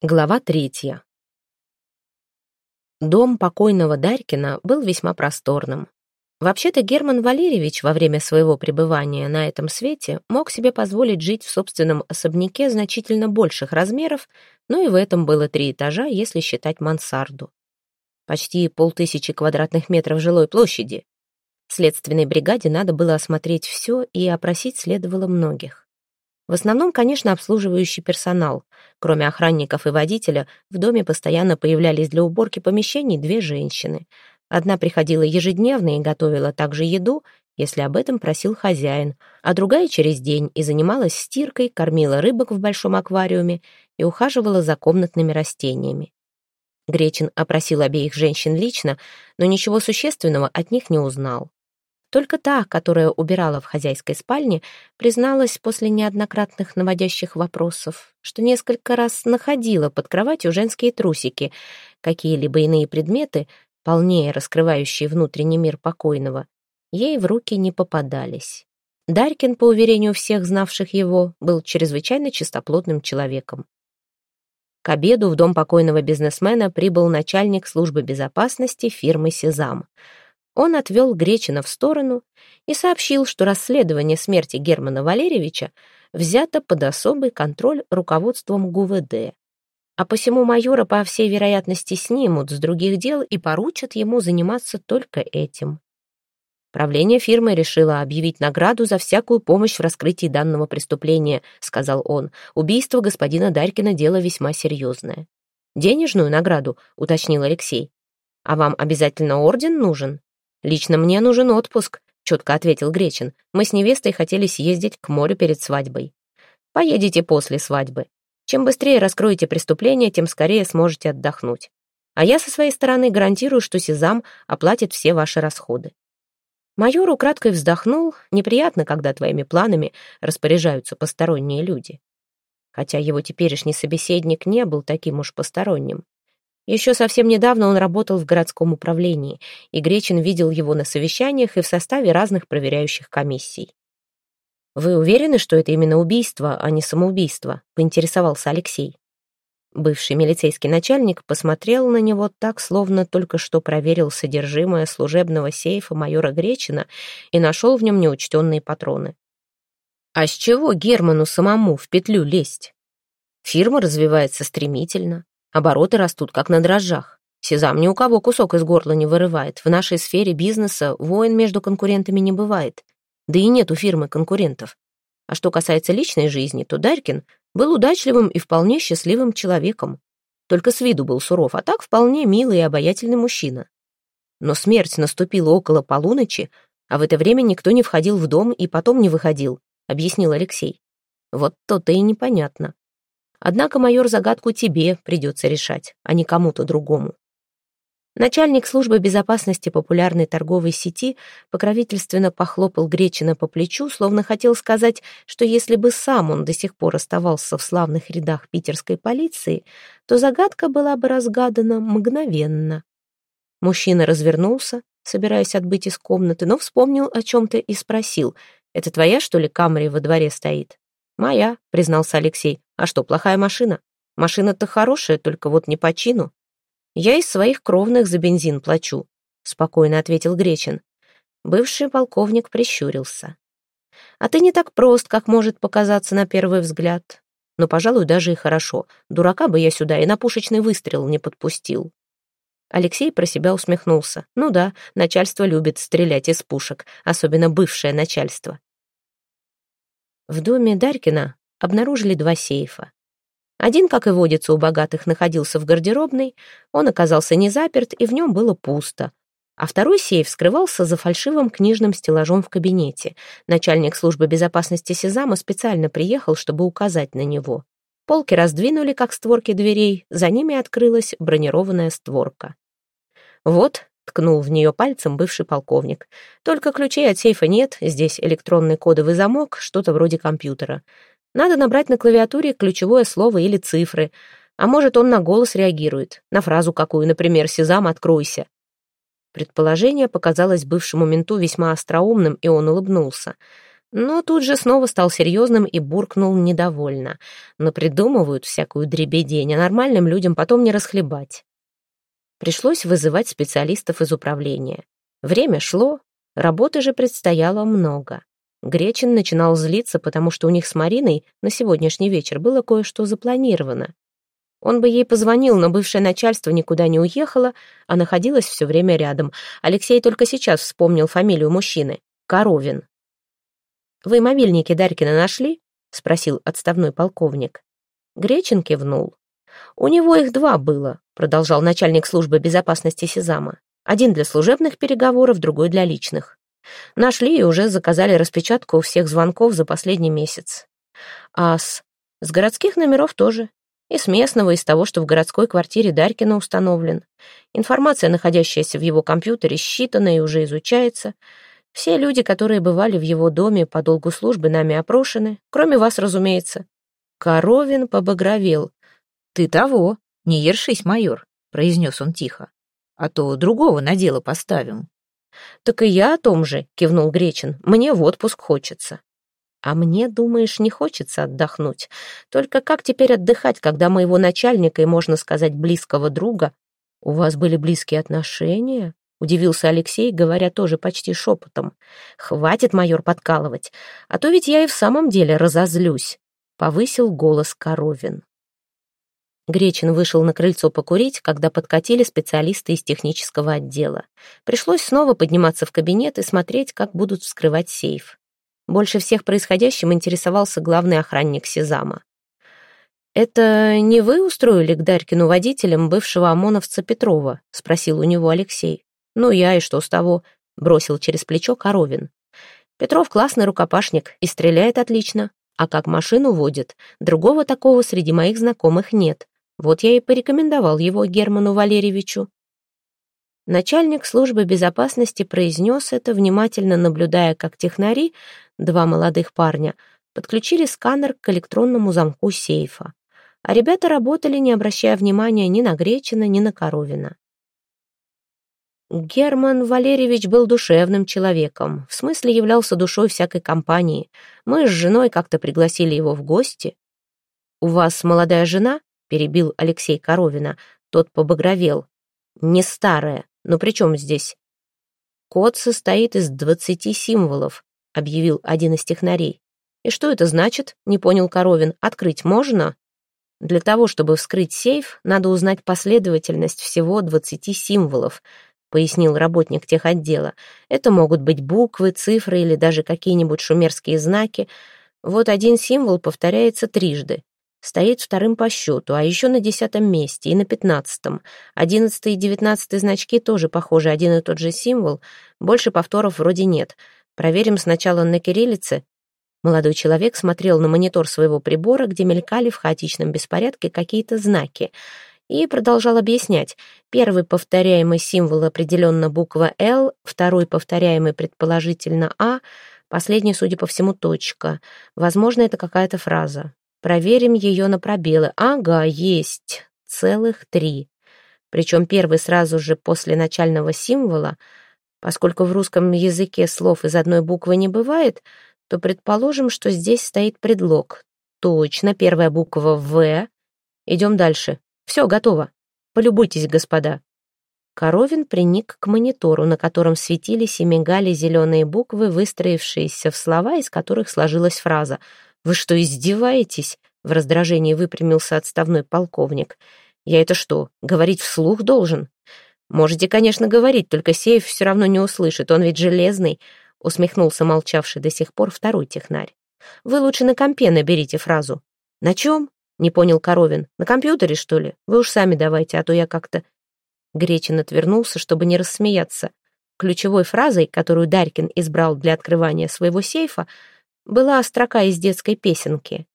Глава третья. Дом покойного Дарькина был весьма просторным. Вообще-то Герман Валерьевич во время своего пребывания на этом свете мог себе позволить жить в собственном особняке значительно больших размеров, но и в этом было три этажа, если считать мансарду. Почти полтысячи квадратных метров жилой площади. Следственной бригаде надо было осмотреть все, и опросить следовало многих. В основном, конечно, обслуживающий персонал. Кроме охранников и водителя, в доме постоянно появлялись для уборки помещений две женщины. Одна приходила ежедневно и готовила также еду, если об этом просил хозяин, а другая через день и занималась стиркой, кормила рыбок в большом аквариуме и ухаживала за комнатными растениями. Гречин опросил обеих женщин лично, но ничего существенного от них не узнал. Только та, которая убирала в хозяйской спальне, призналась после неоднократных наводящих вопросов, что несколько раз находила под кроватью женские трусики, какие-либо иные предметы, полнее раскрывающие внутренний мир покойного, ей в руки не попадались. Дарькин, по уверению всех знавших его, был чрезвычайно чистоплотным человеком. К обеду в дом покойного бизнесмена прибыл начальник службы безопасности фирмы «Сезам». Он отвел Гречина в сторону и сообщил, что расследование смерти Германа Валерьевича взято под особый контроль руководством ГУВД. А посему майора, по всей вероятности, снимут с других дел и поручат ему заниматься только этим. Правление фирмы решило объявить награду за всякую помощь в раскрытии данного преступления, сказал он. Убийство господина Дарькина дело весьма серьезное. Денежную награду, уточнил Алексей. А вам обязательно орден нужен? «Лично мне нужен отпуск», — четко ответил Гречин. «Мы с невестой хотели съездить к морю перед свадьбой». «Поедете после свадьбы. Чем быстрее раскроете преступление, тем скорее сможете отдохнуть. А я со своей стороны гарантирую, что Сезам оплатит все ваши расходы». Майор украдкой вздохнул. Неприятно, когда твоими планами распоряжаются посторонние люди. Хотя его теперешний собеседник не был таким уж посторонним. Еще совсем недавно он работал в городском управлении, и Гречин видел его на совещаниях и в составе разных проверяющих комиссий. «Вы уверены, что это именно убийство, а не самоубийство?» — поинтересовался Алексей. Бывший милицейский начальник посмотрел на него так, словно только что проверил содержимое служебного сейфа майора Гречина и нашел в нем неучтенные патроны. «А с чего Герману самому в петлю лезть? Фирма развивается стремительно, Обороты растут, как на дрожжах. Сезам ни у кого кусок из горла не вырывает. В нашей сфере бизнеса войн между конкурентами не бывает. Да и нет у фирмы конкурентов. А что касается личной жизни, то Дарькин был удачливым и вполне счастливым человеком. Только с виду был суров, а так вполне милый и обаятельный мужчина. Но смерть наступила около полуночи, а в это время никто не входил в дом и потом не выходил, объяснил Алексей. Вот то-то и непонятно. Однако, майор, загадку тебе придется решать, а не кому-то другому. Начальник службы безопасности популярной торговой сети покровительственно похлопал Гречина по плечу, словно хотел сказать, что если бы сам он до сих пор оставался в славных рядах питерской полиции, то загадка была бы разгадана мгновенно. Мужчина развернулся, собираясь отбыть из комнаты, но вспомнил о чем-то и спросил, «Это твоя, что ли, Камри во дворе стоит?» «Моя», — признался Алексей. «А что, плохая машина? Машина-то хорошая, только вот не по чину». «Я из своих кровных за бензин плачу», — спокойно ответил Гречин. Бывший полковник прищурился. «А ты не так прост, как может показаться на первый взгляд. Но, пожалуй, даже и хорошо. Дурака бы я сюда и на пушечный выстрел не подпустил». Алексей про себя усмехнулся. «Ну да, начальство любит стрелять из пушек, особенно бывшее начальство. В доме Дарькина обнаружили два сейфа. Один, как и водится у богатых, находился в гардеробной, он оказался не заперт, и в нем было пусто. А второй сейф скрывался за фальшивым книжным стеллажом в кабинете. Начальник службы безопасности Сезама специально приехал, чтобы указать на него. Полки раздвинули, как створки дверей, за ними открылась бронированная створка. «Вот», ткнул в нее пальцем бывший полковник. Только ключей от сейфа нет, здесь электронный кодовый замок, что-то вроде компьютера. Надо набрать на клавиатуре ключевое слово или цифры. А может, он на голос реагирует, на фразу какую, например, «Сезам, откройся». Предположение показалось бывшему менту весьма остроумным, и он улыбнулся. Но тут же снова стал серьезным и буркнул недовольно. Но придумывают всякую дребедень, а нормальным людям потом не расхлебать. Пришлось вызывать специалистов из управления. Время шло, работы же предстояло много. Гречин начинал злиться, потому что у них с Мариной на сегодняшний вечер было кое-что запланировано. Он бы ей позвонил, но бывшее начальство никуда не уехало, а находилось все время рядом. Алексей только сейчас вспомнил фамилию мужчины — Коровин. «Вы мобильники Дарькина нашли?» — спросил отставной полковник. Гречин кивнул. «У него их два было», — продолжал начальник службы безопасности Сезама. «Один для служебных переговоров, другой для личных. Нашли и уже заказали распечатку всех звонков за последний месяц. А с... с городских номеров тоже. И с местного, из того, что в городской квартире Дарькина установлен. Информация, находящаяся в его компьютере, считана и уже изучается. Все люди, которые бывали в его доме по долгу службы, нами опрошены, кроме вас, разумеется. Коровин побагровел. «Ты того, не ершись, майор», — произнес он тихо. «А то другого на дело поставим». «Так и я о том же», — кивнул Гречин. «Мне в отпуск хочется». «А мне, думаешь, не хочется отдохнуть? Только как теперь отдыхать, когда моего начальника и, можно сказать, близкого друга? У вас были близкие отношения?» — удивился Алексей, говоря тоже почти шепотом. «Хватит, майор, подкалывать, а то ведь я и в самом деле разозлюсь», — повысил голос Коровин. Гречин вышел на крыльцо покурить, когда подкатили специалисты из технического отдела. Пришлось снова подниматься в кабинет и смотреть, как будут вскрывать сейф. Больше всех происходящим интересовался главный охранник Сезама. «Это не вы устроили к Дарькину водителям бывшего ОМОНовца Петрова?» — спросил у него Алексей. «Ну я и что с того?» — бросил через плечо Коровин. «Петров классный рукопашник и стреляет отлично, а как машину водит, другого такого среди моих знакомых нет. Вот я и порекомендовал его Герману Валерьевичу. Начальник службы безопасности произнес это, внимательно наблюдая, как технари, два молодых парня, подключили сканер к электронному замку сейфа. А ребята работали, не обращая внимания ни на Гречина, ни на Коровина. Герман Валерьевич был душевным человеком, в смысле являлся душой всякой компании. Мы с женой как-то пригласили его в гости. «У вас молодая жена?» Перебил Алексей Коровина. Тот побагровел. «Не старая. Но при чем здесь?» «Код состоит из двадцати символов», — объявил один из технарей. «И что это значит?» — не понял Коровин. «Открыть можно?» «Для того, чтобы вскрыть сейф, надо узнать последовательность всего двадцати символов», — пояснил работник техотдела. «Это могут быть буквы, цифры или даже какие-нибудь шумерские знаки. Вот один символ повторяется трижды стоит вторым по счету, а еще на десятом месте и на пятнадцатом. Одиннадцатый и девятнадцатый значки тоже похожи, один и тот же символ. Больше повторов вроде нет. Проверим сначала на кириллице. Молодой человек смотрел на монитор своего прибора, где мелькали в хаотичном беспорядке какие-то знаки, и продолжал объяснять. Первый повторяемый символ определенно буква «Л», второй повторяемый предположительно «А», последний, судя по всему, точка. Возможно, это какая-то фраза. Проверим ее на пробелы. Ага, есть. Целых три. Причем первый сразу же после начального символа. Поскольку в русском языке слов из одной буквы не бывает, то предположим, что здесь стоит предлог. Точно, первая буква «В». Идем дальше. Все, готово. Полюбуйтесь, господа. Коровин приник к монитору, на котором светились и мигали зеленые буквы, выстроившиеся в слова, из которых сложилась фраза — «Вы что, издеваетесь?» — в раздражении выпрямился отставной полковник. «Я это что, говорить вслух должен?» «Можете, конечно, говорить, только сейф все равно не услышит, он ведь железный», — усмехнулся молчавший до сих пор второй технарь. «Вы лучше на компе наберите фразу». «На чем?» — не понял Коровин. «На компьютере, что ли? Вы уж сами давайте, а то я как-то...» Гречин отвернулся, чтобы не рассмеяться. Ключевой фразой, которую Дарькин избрал для открывания своего сейфа, была строка из детской песенки.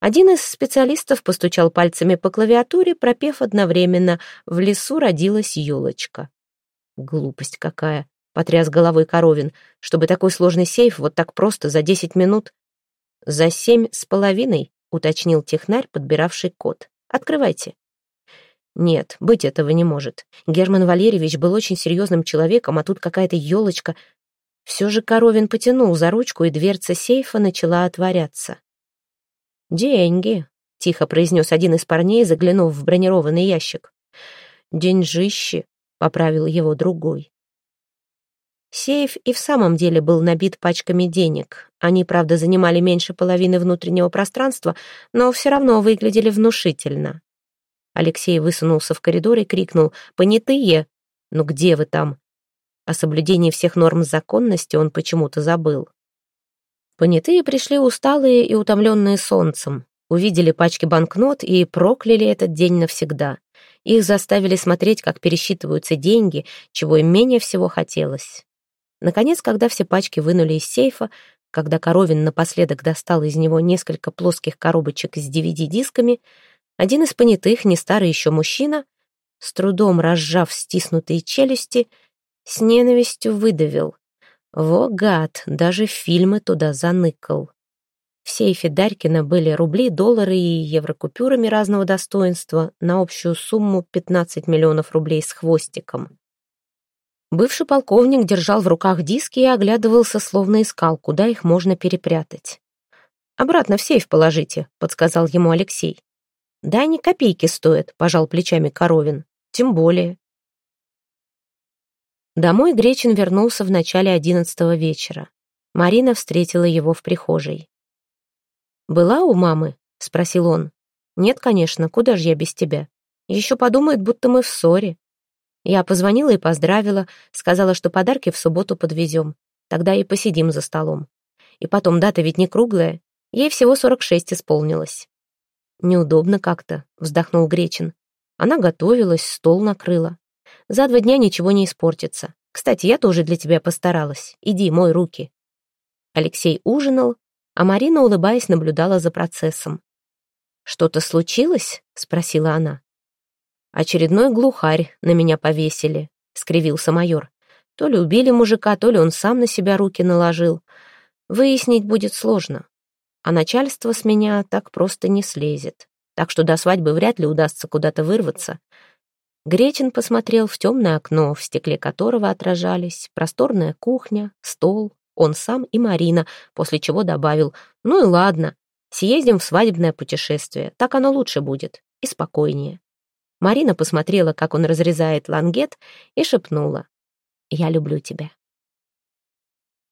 Один из специалистов постучал пальцами по клавиатуре, пропев одновременно «В лесу родилась елочка». «Глупость какая!» — потряс головой Коровин. «Чтобы такой сложный сейф вот так просто за десять минут...» «За семь с половиной», — уточнил технарь, подбиравший код. «Открывайте». Нет, быть этого не может. Герман Валерьевич был очень серьезным человеком, а тут какая-то елочка. Все же Коровин потянул за ручку, и дверца сейфа начала отворяться. «Деньги», — тихо произнес один из парней, заглянув в бронированный ящик. «Деньжищи», — поправил его другой. Сейф и в самом деле был набит пачками денег. Они, правда, занимали меньше половины внутреннего пространства, но все равно выглядели внушительно. Алексей высунулся в коридор и крикнул «Понятые! Ну где вы там?» О соблюдении всех норм законности он почему-то забыл. Понятые пришли усталые и утомленные солнцем, увидели пачки банкнот и прокляли этот день навсегда. Их заставили смотреть, как пересчитываются деньги, чего им менее всего хотелось. Наконец, когда все пачки вынули из сейфа, когда Коровин напоследок достал из него несколько плоских коробочек с DVD-дисками, один из понятых, не старый еще мужчина, с трудом разжав стиснутые челюсти, с ненавистью выдавил. Во гад, даже фильмы туда заныкал. В сейфе Дарькина были рубли, доллары и еврокупюрами разного достоинства на общую сумму 15 миллионов рублей с хвостиком. Бывший полковник держал в руках диски и оглядывался, словно искал, куда их можно перепрятать. «Обратно в сейф положите», — подсказал ему Алексей. «Да они копейки стоят», — пожал плечами Коровин. «Тем более». Домой Гречин вернулся в начале одиннадцатого вечера. Марина встретила его в прихожей. «Была у мамы?» — спросил он. «Нет, конечно, куда же я без тебя? Еще подумает, будто мы в ссоре. Я позвонила и поздравила, сказала, что подарки в субботу подвезем. Тогда и посидим за столом. И потом, дата ведь не круглая. Ей всего сорок шесть исполнилось. «Неудобно как-то», — вздохнул Гречин. Она готовилась, стол накрыла. За два дня ничего не испортится. Кстати, я тоже для тебя постаралась. Иди, мой руки. Алексей ужинал, а Марина, улыбаясь, наблюдала за процессом. «Что-то случилось?» — спросила она. «Очередной глухарь на меня повесили», — скривился майор. «То ли убили мужика, то ли он сам на себя руки наложил. Выяснить будет сложно. А начальство с меня так просто не слезет. Так что до свадьбы вряд ли удастся куда-то вырваться». Гречин посмотрел в темное окно, в стекле которого отражались просторная кухня, стол, он сам и Марина, после чего добавил «Ну и ладно, съездим в свадебное путешествие, так оно лучше будет и спокойнее». Марина посмотрела, как он разрезает лангет, и шепнула. «Я люблю тебя».